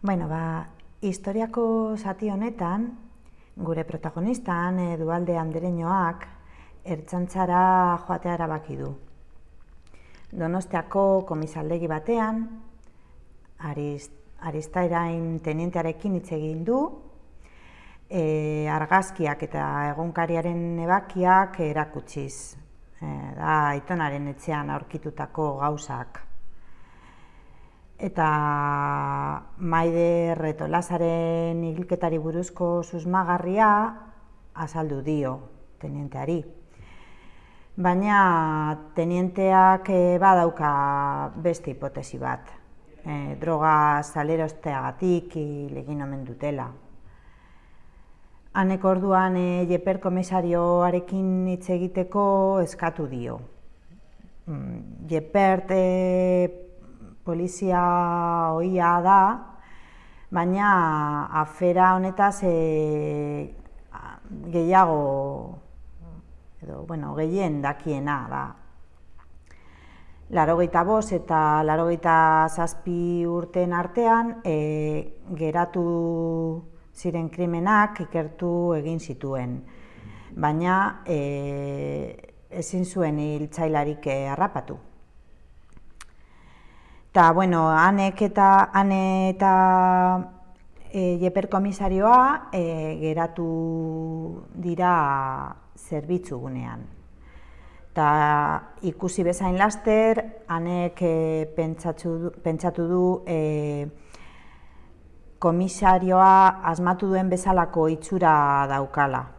Bueno, ba, historiako zati honetan, gure protagonistan, Edualde Andereñoak, ertzantzara joatea erabaki du. Donostiako komisaldegi batean, Arist, Aristairain tenientearekin hitz egin du, e, argazkiak eta egunkariaren ebakiak erakutsiz. E, da, itonaren etxean aurkitutako gauzak eta maide retolazaren hilketari buruzko susmagarria azaldu dio tenienteari. Baina tenienteak eh, badauka beste hipotesi bat, e, droga salerosteagatik legin omen dutela. Hanek orduan e, Jeper komisarioarekin hitz egiteko eskatu dio. Mm, Jepert polizia oia da, baina afera honetaz e, gehiago, edo, bueno, gehien dakiena da. Larogeita bost eta larogeita zazpi urten artean e, geratu ziren krimenak ikertu egin zituen. Baina e, ezin zuen hiltzailarik harrapatu. Eta, bueno, hanek eta hane eta e, jeper komisarioa e, geratu dira zerbitzu gunean. Eta ikusi bezain laster, hanek e, pentsatu, pentsatu du e, komisarioa asmatu duen bezalako itxura daukala.